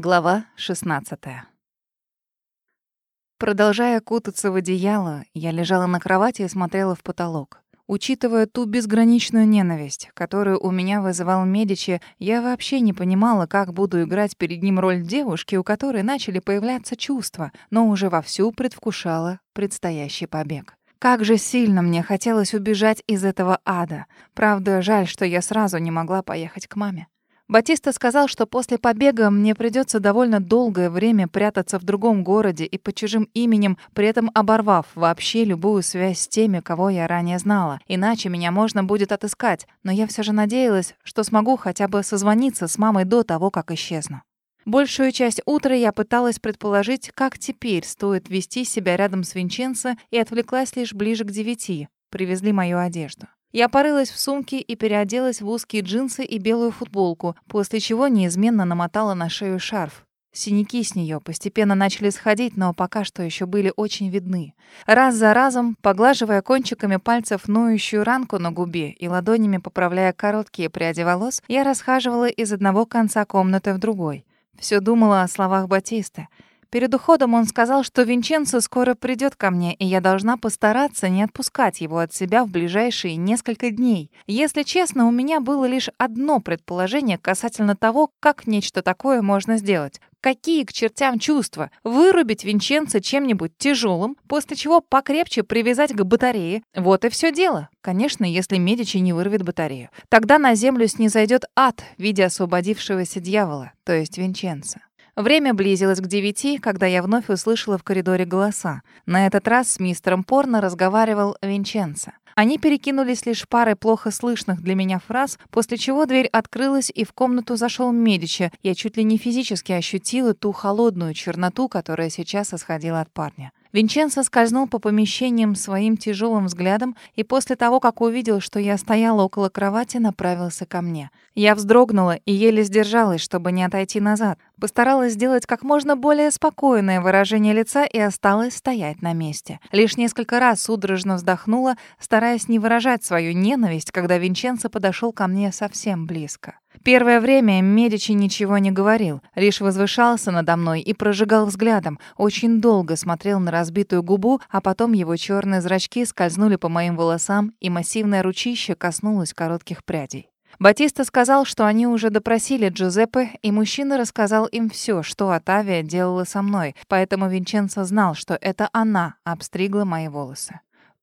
Глава 16. Продолжая кутаться в одеяло, я лежала на кровати и смотрела в потолок. Учитывая ту безграничную ненависть, которую у меня вызывал Медичи, я вообще не понимала, как буду играть перед ним роль девушки, у которой начали появляться чувства, но уже вовсю предвкушала предстоящий побег. Как же сильно мне хотелось убежать из этого ада. Правда, жаль, что я сразу не могла поехать к маме. Батиста сказал, что после побега мне придется довольно долгое время прятаться в другом городе и под чужим именем, при этом оборвав вообще любую связь с теми, кого я ранее знала. Иначе меня можно будет отыскать. Но я все же надеялась, что смогу хотя бы созвониться с мамой до того, как исчезну. Большую часть утра я пыталась предположить, как теперь стоит вести себя рядом с Винченцо, и отвлеклась лишь ближе к девяти. Привезли мою одежду. Я порылась в сумке и переоделась в узкие джинсы и белую футболку, после чего неизменно намотала на шею шарф. Синяки с нее постепенно начали сходить, но пока что еще были очень видны. Раз за разом, поглаживая кончиками пальцев ноющую ранку на губе и ладонями поправляя короткие пряди волос, я расхаживала из одного конца комнаты в другой. Все думала о словах Батиста — Перед уходом он сказал, что Винченцо скоро придет ко мне, и я должна постараться не отпускать его от себя в ближайшие несколько дней. Если честно, у меня было лишь одно предположение касательно того, как нечто такое можно сделать. Какие к чертям чувства? Вырубить Винченцо чем-нибудь тяжелым, после чего покрепче привязать к батарее. Вот и все дело. Конечно, если Медичи не вырвет батарею. Тогда на землю снизойдет ад в виде освободившегося дьявола, то есть Винченцо. Время близилось к девяти, когда я вновь услышала в коридоре голоса. На этот раз с мистером Порно разговаривал Винченцо. Они перекинулись лишь парой плохо слышных для меня фраз, после чего дверь открылась, и в комнату зашел Медичи. Я чуть ли не физически ощутила ту холодную черноту, которая сейчас исходила от парня. Винченцо скользнул по помещениям своим тяжелым взглядом и после того, как увидел, что я стояла около кровати, направился ко мне. Я вздрогнула и еле сдержалась, чтобы не отойти назад. Постаралась сделать как можно более спокойное выражение лица и осталась стоять на месте. Лишь несколько раз судорожно вздохнула, стараясь не выражать свою ненависть, когда Винченцо подошел ко мне совсем близко. Первое время Медичи ничего не говорил, лишь возвышался надо мной и прожигал взглядом, очень долго смотрел на разбитую губу, а потом его черные зрачки скользнули по моим волосам, и массивное ручище коснулось коротких прядей. Батиста сказал, что они уже допросили Джузеппе, и мужчина рассказал им все, что Атавия делала со мной, поэтому Винченцо знал, что это она обстригла мои волосы.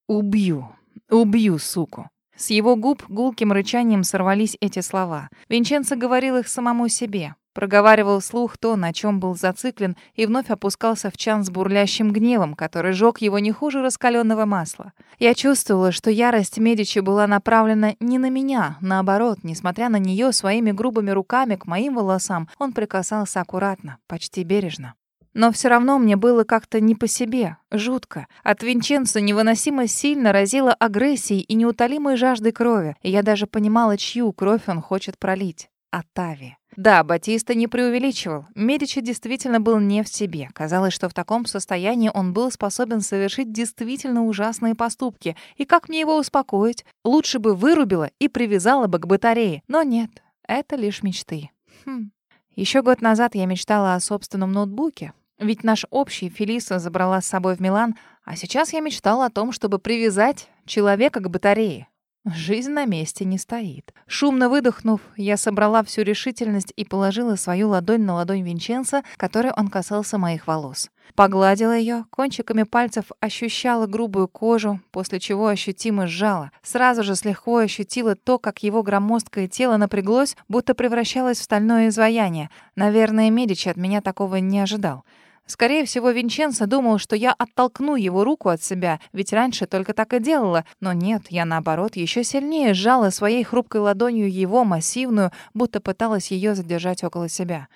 «Убью! Убью, суку!» С его губ гулким рычанием сорвались эти слова. Винченцо говорил их самому себе. Проговаривал вслух то, на чем был зациклен, и вновь опускался в чан с бурлящим гневом, который жёг его не хуже раскаленного масла. Я чувствовала, что ярость Медичи была направлена не на меня, наоборот, несмотря на нее своими грубыми руками к моим волосам, он прикасался аккуратно, почти бережно. Но все равно мне было как-то не по себе, жутко. От Винченцо невыносимо сильно разило агрессией и неутолимой жаждой крови, и я даже понимала, чью кровь он хочет пролить. Атави. Да, Батиста не преувеличивал. Медичи действительно был не в себе. Казалось, что в таком состоянии он был способен совершить действительно ужасные поступки. И как мне его успокоить? Лучше бы вырубила и привязала бы к батарее. Но нет, это лишь мечты. Хм. Еще год назад я мечтала о собственном ноутбуке, ведь наш общий Фелиса забрала с собой в Милан, а сейчас я мечтала о том, чтобы привязать человека к батарее. Жизнь на месте не стоит. Шумно выдохнув, я собрала всю решительность и положила свою ладонь на ладонь Винченца, которой он касался моих волос. Погладила ее, кончиками пальцев ощущала грубую кожу, после чего ощутимо сжала. Сразу же с лихвой ощутила то, как его громоздкое тело напряглось, будто превращалось в стальное изваяние. Наверное, Медичи от меня такого не ожидал. Скорее всего, Винченцо думал, что я оттолкну его руку от себя, ведь раньше только так и делала. Но нет, я наоборот еще сильнее сжала своей хрупкой ладонью его массивную, будто пыталась ее задержать около себя.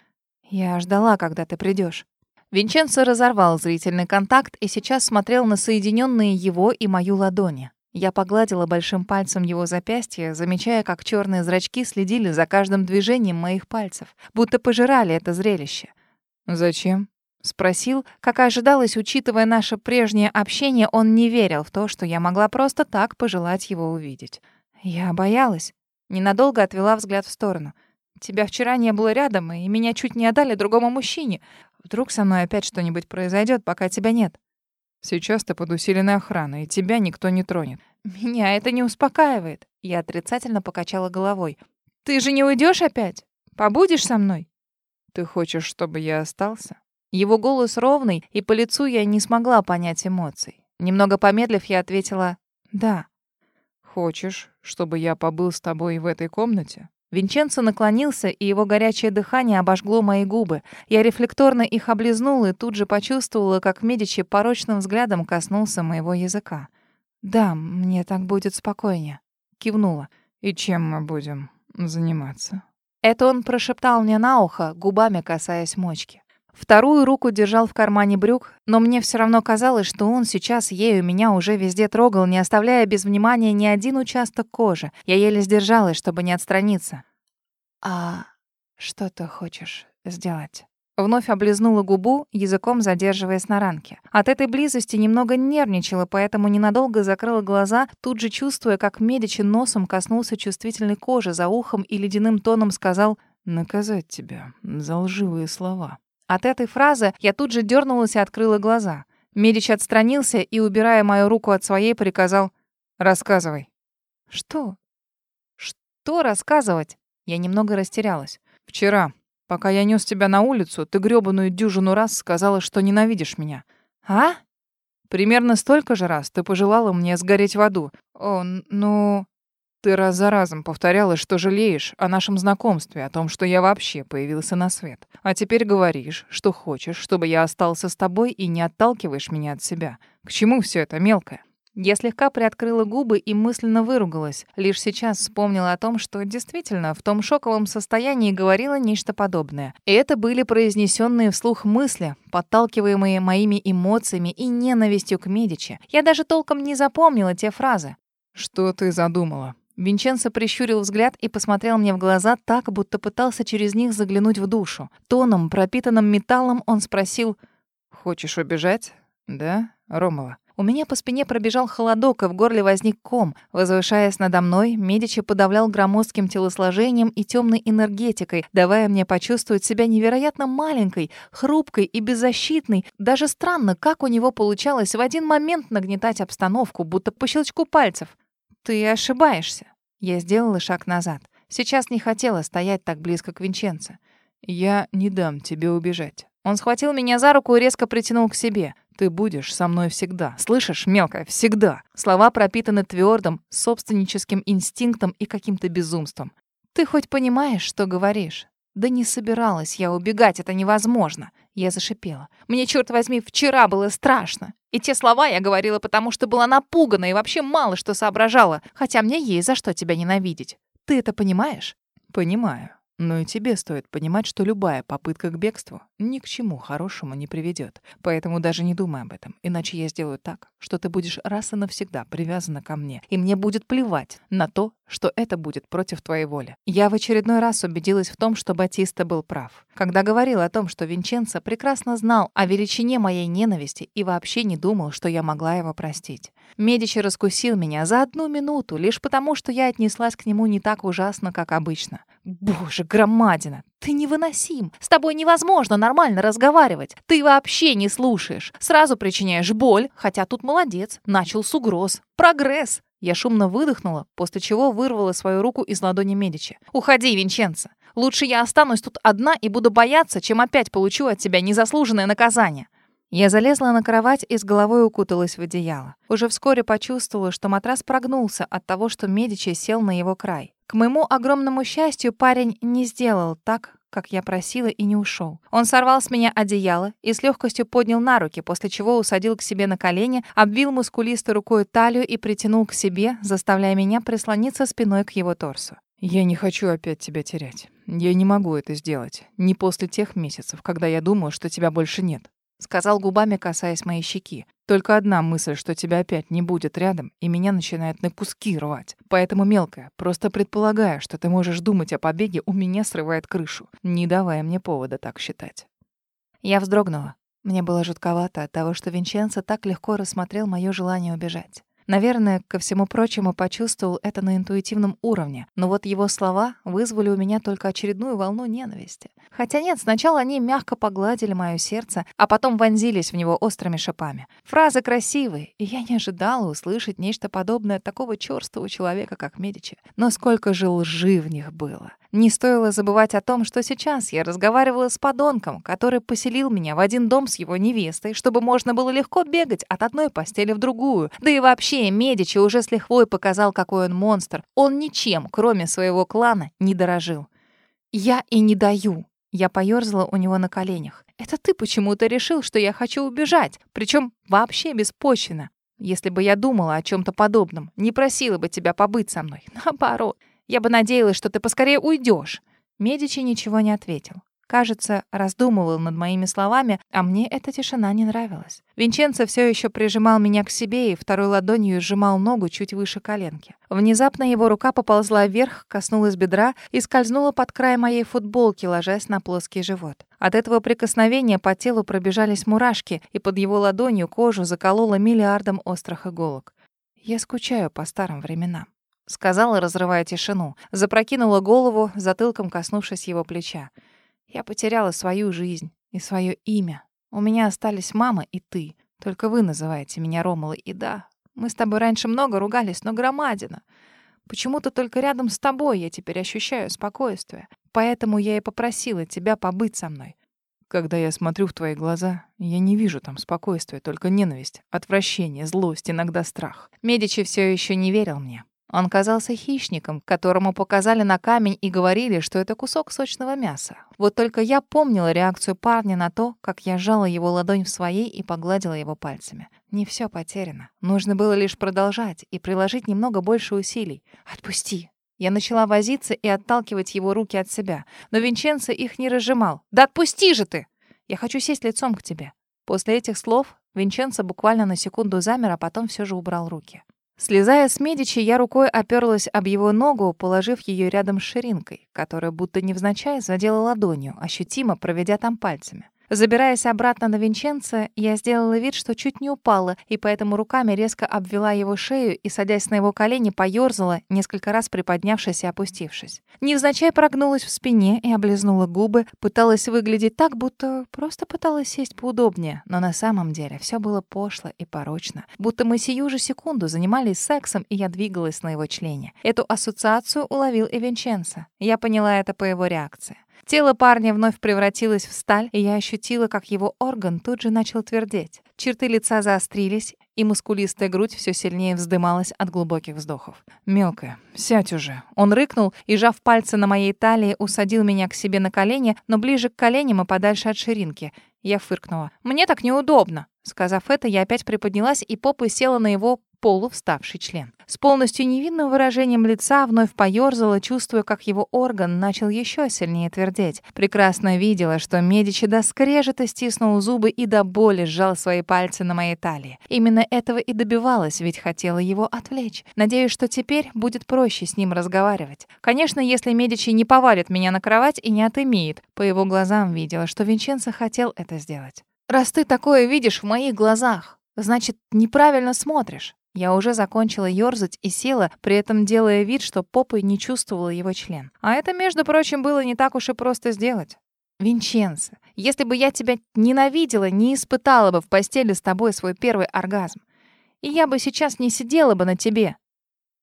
Я ждала, когда ты придешь. Винченцо разорвал зрительный контакт и сейчас смотрел на соединенные его и мою ладони. Я погладила большим пальцем его запястье, замечая, как черные зрачки следили за каждым движением моих пальцев, будто пожирали это зрелище. «Зачем?» Спросил, как ожидалось, учитывая наше прежнее общение, он не верил в то, что я могла просто так пожелать его увидеть. Я боялась. Ненадолго отвела взгляд в сторону. Тебя вчера не было рядом, и меня чуть не отдали другому мужчине. Вдруг со мной опять что-нибудь произойдет, пока тебя нет. Сейчас ты под усиленной охраной, и тебя никто не тронет. Меня это не успокаивает. Я отрицательно покачала головой. Ты же не уйдешь опять? Побудешь со мной? Ты хочешь, чтобы я остался? Его голос ровный, и по лицу я не смогла понять эмоций. Немного помедлив, я ответила «да». «Хочешь, чтобы я побыл с тобой в этой комнате?» Винченцо наклонился, и его горячее дыхание обожгло мои губы. Я рефлекторно их облизнула и тут же почувствовала, как Медичи порочным взглядом коснулся моего языка. «Да, мне так будет спокойнее», — кивнула. «И чем мы будем заниматься?» Это он прошептал мне на ухо, губами касаясь мочки. Вторую руку держал в кармане брюк, но мне все равно казалось, что он сейчас ею меня уже везде трогал, не оставляя без внимания ни один участок кожи. Я еле сдержалась, чтобы не отстраниться. «А что ты хочешь сделать?» Вновь облизнула губу, языком задерживаясь на ранке. От этой близости немного нервничала, поэтому ненадолго закрыла глаза, тут же чувствуя, как Медичи носом коснулся чувствительной кожи за ухом и ледяным тоном сказал «Наказать тебя за лживые слова». От этой фразы я тут же дернулась и открыла глаза. Медич отстранился и, убирая мою руку от своей, приказал «Рассказывай». «Что? Что рассказывать?» Я немного растерялась. «Вчера, пока я нес тебя на улицу, ты грёбаную дюжину раз сказала, что ненавидишь меня». «А?» «Примерно столько же раз ты пожелала мне сгореть в аду». «О, ну...» Ты раз за разом повторяла, что жалеешь о нашем знакомстве, о том, что я вообще появился на свет. А теперь говоришь, что хочешь, чтобы я остался с тобой и не отталкиваешь меня от себя. К чему все это мелкое? Я слегка приоткрыла губы и мысленно выругалась. Лишь сейчас вспомнила о том, что действительно в том шоковом состоянии говорила нечто подобное. И это были произнесенные вслух мысли, подталкиваемые моими эмоциями и ненавистью к Медичи. Я даже толком не запомнила те фразы. «Что ты задумала?» Винченцо прищурил взгляд и посмотрел мне в глаза так, будто пытался через них заглянуть в душу. Тоном, пропитанным металлом, он спросил «Хочешь убежать? Да, Ромова?» У меня по спине пробежал холодок, и в горле возник ком. Возвышаясь надо мной, Медичи подавлял громоздким телосложением и темной энергетикой, давая мне почувствовать себя невероятно маленькой, хрупкой и беззащитной. Даже странно, как у него получалось в один момент нагнетать обстановку, будто по щелчку пальцев. «Ты ошибаешься». Я сделала шаг назад. Сейчас не хотела стоять так близко к Винченцо. «Я не дам тебе убежать». Он схватил меня за руку и резко притянул к себе. «Ты будешь со мной всегда. Слышишь, мелкая, всегда». Слова пропитаны твердым, собственническим инстинктом и каким-то безумством. «Ты хоть понимаешь, что говоришь?» «Да не собиралась я убегать, это невозможно!» Я зашипела. «Мне, черт возьми, вчера было страшно. И те слова я говорила, потому что была напугана и вообще мало что соображала, хотя мне есть за что тебя ненавидеть. Ты это понимаешь?» «Понимаю. Но и тебе стоит понимать, что любая попытка к бегству ни к чему хорошему не приведет. Поэтому даже не думай об этом, иначе я сделаю так, что ты будешь раз и навсегда привязана ко мне, и мне будет плевать на то, что это будет против твоей воли. Я в очередной раз убедилась в том, что Батиста был прав. Когда говорил о том, что Винченцо прекрасно знал о величине моей ненависти и вообще не думал, что я могла его простить. Медичи раскусил меня за одну минуту, лишь потому, что я отнеслась к нему не так ужасно, как обычно. Боже, громадина, ты невыносим. С тобой невозможно нормально разговаривать. Ты вообще не слушаешь. Сразу причиняешь боль, хотя тут молодец, начал с угроз. Прогресс. Я шумно выдохнула, после чего вырвала свою руку из ладони Медичи. «Уходи, Винченцо. Лучше я останусь тут одна и буду бояться, чем опять получу от тебя незаслуженное наказание». Я залезла на кровать и с головой укуталась в одеяло. Уже вскоре почувствовала, что матрас прогнулся от того, что Медичи сел на его край. К моему огромному счастью, парень не сделал так, как я просила, и не ушел. Он сорвал с меня одеяло и с легкостью поднял на руки, после чего усадил к себе на колени, обвил мускулистой рукой талию и притянул к себе, заставляя меня прислониться спиной к его торсу. «Я не хочу опять тебя терять. Я не могу это сделать. Не после тех месяцев, когда я думаю, что тебя больше нет сказал губами, касаясь моей щеки. Только одна мысль, что тебя опять не будет рядом, и меня начинает на куски рвать. Поэтому, мелкая, просто предполагая, что ты можешь думать о побеге, у меня срывает крышу, не давая мне повода так считать. Я вздрогнула. Мне было жутковато от того, что Винченцо так легко рассмотрел мое желание убежать. Наверное, ко всему прочему, почувствовал это на интуитивном уровне. Но вот его слова вызвали у меня только очередную волну ненависти. Хотя нет, сначала они мягко погладили мое сердце, а потом вонзились в него острыми шипами. Фразы красивые, и я не ожидала услышать нечто подобное такого чёрствого человека, как Медичи. Но сколько же лжи в них было. Не стоило забывать о том, что сейчас я разговаривала с подонком, который поселил меня в один дом с его невестой, чтобы можно было легко бегать от одной постели в другую. Да и вообще, Медичи уже с лихвой показал, какой он монстр. Он ничем, кроме своего клана, не дорожил. «Я и не даю», я поёрзала у него на коленях. «Это ты почему-то решил, что я хочу убежать, причем вообще беспочвенно. Если бы я думала о чем то подобном, не просила бы тебя побыть со мной. Наоборот, я бы надеялась, что ты поскорее уйдешь. Медичи ничего не ответил. Кажется, раздумывал над моими словами, а мне эта тишина не нравилась. Винченцо все еще прижимал меня к себе и второй ладонью сжимал ногу чуть выше коленки. Внезапно его рука поползла вверх, коснулась бедра и скользнула под край моей футболки, ложась на плоский живот. От этого прикосновения по телу пробежались мурашки, и под его ладонью кожу заколола миллиардом острых иголок. Я скучаю по старым временам сказала, разрывая тишину. Запрокинула голову, затылком коснувшись его плеча. Я потеряла свою жизнь и свое имя. У меня остались мама и ты. Только вы называете меня Ромалой. И да, мы с тобой раньше много ругались, но громадина. Почему-то только рядом с тобой я теперь ощущаю спокойствие. Поэтому я и попросила тебя побыть со мной. Когда я смотрю в твои глаза, я не вижу там спокойствия, только ненависть, отвращение, злость, иногда страх. Медичи все еще не верил мне. Он казался хищником, которому показали на камень и говорили, что это кусок сочного мяса. Вот только я помнила реакцию парня на то, как я сжала его ладонь в своей и погладила его пальцами. Не все потеряно. Нужно было лишь продолжать и приложить немного больше усилий. «Отпусти!» Я начала возиться и отталкивать его руки от себя, но Винченцо их не разжимал. «Да отпусти же ты! Я хочу сесть лицом к тебе». После этих слов Винченцо буквально на секунду замер, а потом все же убрал руки. Слезая с Медичи, я рукой оперлась об его ногу, положив ее рядом с ширинкой, которая будто невзначай задела ладонью, ощутимо проведя там пальцами. Забираясь обратно на Винченца, я сделала вид, что чуть не упала, и поэтому руками резко обвела его шею и, садясь на его колени, поёрзала, несколько раз приподнявшись и опустившись. Невзначай прогнулась в спине и облизнула губы, пыталась выглядеть так, будто просто пыталась сесть поудобнее, но на самом деле все было пошло и порочно, будто мы сию же секунду занимались сексом, и я двигалась на его члене. Эту ассоциацию уловил и Винченцо. Я поняла это по его реакции. Тело парня вновь превратилось в сталь, и я ощутила, как его орган тут же начал твердеть. Черты лица заострились, и мускулистая грудь все сильнее вздымалась от глубоких вздохов. «Мелкая, сядь уже!» Он рыкнул и, жав пальцы на моей талии, усадил меня к себе на колени, но ближе к коленям и подальше от ширинки. Я фыркнула. «Мне так неудобно!» Сказав это, я опять приподнялась и попой села на его полувставший член. С полностью невинным выражением лица вновь поёрзала, чувствуя, как его орган начал еще сильнее твердеть. Прекрасно видела, что Медичи до скрежета стиснул зубы и до боли сжал свои пальцы на моей талии. Именно этого и добивалась, ведь хотела его отвлечь. Надеюсь, что теперь будет проще с ним разговаривать. Конечно, если Медичи не повалит меня на кровать и не отымеет. По его глазам видела, что Винченцо хотел это сделать. «Раз ты такое видишь в моих глазах, значит, неправильно смотришь. Я уже закончила ёрзать и села, при этом делая вид, что попой не чувствовала его член. А это, между прочим, было не так уж и просто сделать. Винченцо, если бы я тебя ненавидела, не испытала бы в постели с тобой свой первый оргазм. И я бы сейчас не сидела бы на тебе.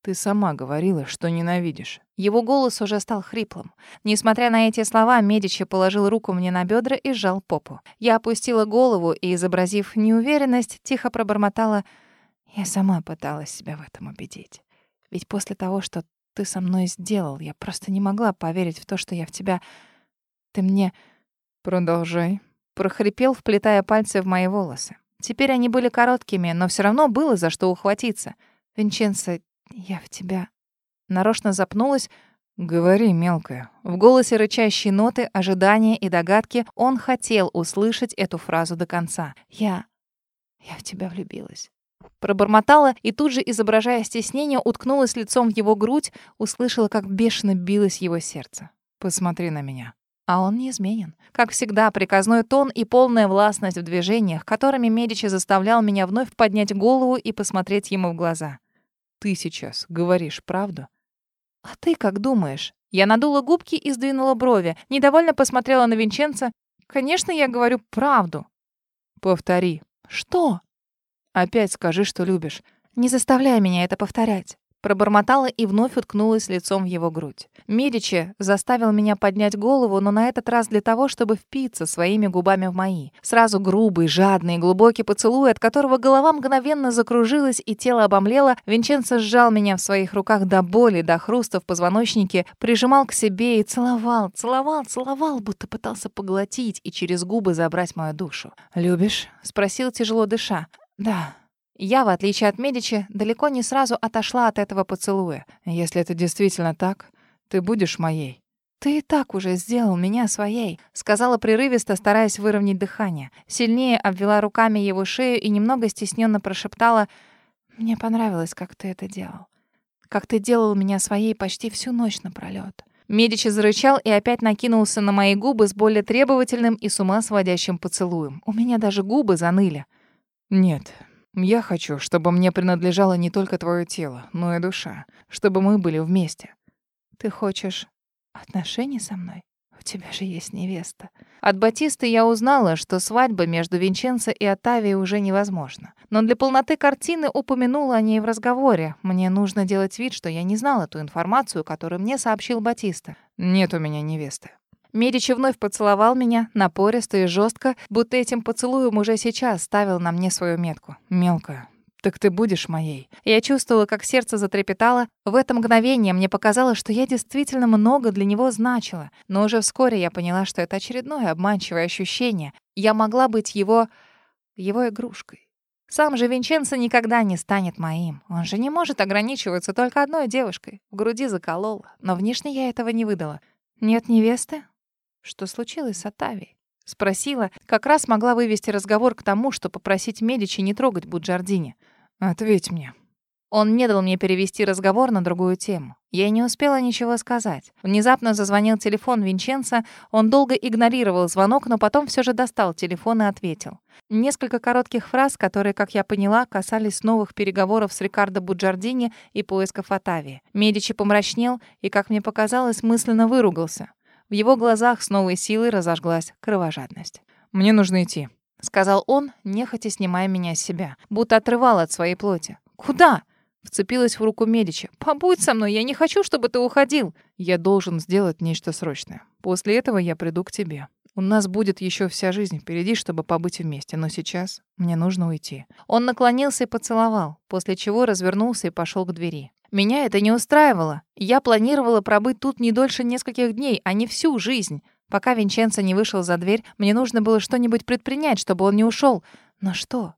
Ты сама говорила, что ненавидишь. Его голос уже стал хриплым. Несмотря на эти слова, Медичи положил руку мне на бедра и сжал попу. Я опустила голову и, изобразив неуверенность, тихо пробормотала — я сама пыталась себя в этом убедить. Ведь после того, что ты со мной сделал, я просто не могла поверить в то, что я в тебя... Ты мне... Продолжай. Прохрипел, вплетая пальцы в мои волосы. Теперь они были короткими, но все равно было за что ухватиться. Винченцо, я в тебя... Нарочно запнулась. «Говори, мелкая». В голосе рычащей ноты, ожидания и догадки он хотел услышать эту фразу до конца. «Я... я в тебя влюбилась». Пробормотала и тут же, изображая стеснение, уткнулась лицом в его грудь, услышала, как бешено билось его сердце. «Посмотри на меня». А он неизменен. Как всегда, приказной тон и полная властность в движениях, которыми Медичи заставлял меня вновь поднять голову и посмотреть ему в глаза. «Ты сейчас говоришь правду?» «А ты как думаешь?» Я надула губки и сдвинула брови, недовольно посмотрела на Винченца. «Конечно, я говорю правду». «Повтори». «Что?» «Опять скажи, что любишь». «Не заставляй меня это повторять». Пробормотала и вновь уткнулась лицом в его грудь. Медичи заставил меня поднять голову, но на этот раз для того, чтобы впиться своими губами в мои. Сразу грубый, жадный, глубокий поцелуй, от которого голова мгновенно закружилась и тело обомлело, Винченцо сжал меня в своих руках до боли, до хруста в позвоночнике, прижимал к себе и целовал, целовал, целовал, будто пытался поглотить и через губы забрать мою душу. «Любишь?» — спросил, тяжело дыша. «Да». Я, в отличие от Медичи, далеко не сразу отошла от этого поцелуя. Если это действительно так, ты будешь моей. «Ты и так уже сделал меня своей», — сказала прерывисто, стараясь выровнять дыхание. Сильнее обвела руками его шею и немного стесненно прошептала «Мне понравилось, как ты это делал. Как ты делал меня своей почти всю ночь напролёт». Медичи зарычал и опять накинулся на мои губы с более требовательным и с ума сводящим поцелуем. У меня даже губы заныли. «Нет, я хочу, чтобы мне принадлежало не только твое тело, но и душа, чтобы мы были вместе. Ты хочешь отношений со мной? У тебя же есть невеста. От Батисты я узнала, что свадьба между Винченцо и Оттавией уже невозможна. Но для полноты картины упомянула о ней в разговоре. Мне нужно делать вид, что я не знала ту информацию, которую мне сообщил Батиста. Нет у меня невесты. Медичи вновь поцеловал меня, напористо и жестко, будто этим поцелуем уже сейчас ставил на мне свою метку. «Мелкая, так ты будешь моей». Я чувствовала, как сердце затрепетало. В это мгновение мне показалось, что я действительно много для него значила. Но уже вскоре я поняла, что это очередное обманчивое ощущение. Я могла быть его... его игрушкой. Сам же Винченцо никогда не станет моим. Он же не может ограничиваться только одной девушкой. В груди заколола. Но внешне я этого не выдала. «Нет невесты?» Что случилось с Оттавией? Спросила, как раз могла вывести разговор к тому, что попросить Медичи не трогать Буджардини. «Ответь мне». Он не дал мне перевести разговор на другую тему. Я не успела ничего сказать. Внезапно зазвонил телефон Винченца. Он долго игнорировал звонок, но потом все же достал телефон и ответил. Несколько коротких фраз, которые, как я поняла, касались новых переговоров с Рикардо Буджардини и поисков Отавии. Медичи помрачнел и, как мне показалось, мысленно выругался. В его глазах с новой силой разожглась кровожадность. «Мне нужно идти», — сказал он, нехотя снимая меня с себя, будто отрывал от своей плоти. «Куда?» — вцепилась в руку Медичи. «Побудь со мной, я не хочу, чтобы ты уходил». «Я должен сделать нечто срочное. После этого я приду к тебе. У нас будет еще вся жизнь впереди, чтобы побыть вместе, но сейчас мне нужно уйти». Он наклонился и поцеловал, после чего развернулся и пошел к двери. Меня это не устраивало. Я планировала пробыть тут не дольше нескольких дней, а не всю жизнь. Пока Винченцо не вышел за дверь, мне нужно было что-нибудь предпринять, чтобы он не ушел. Но что?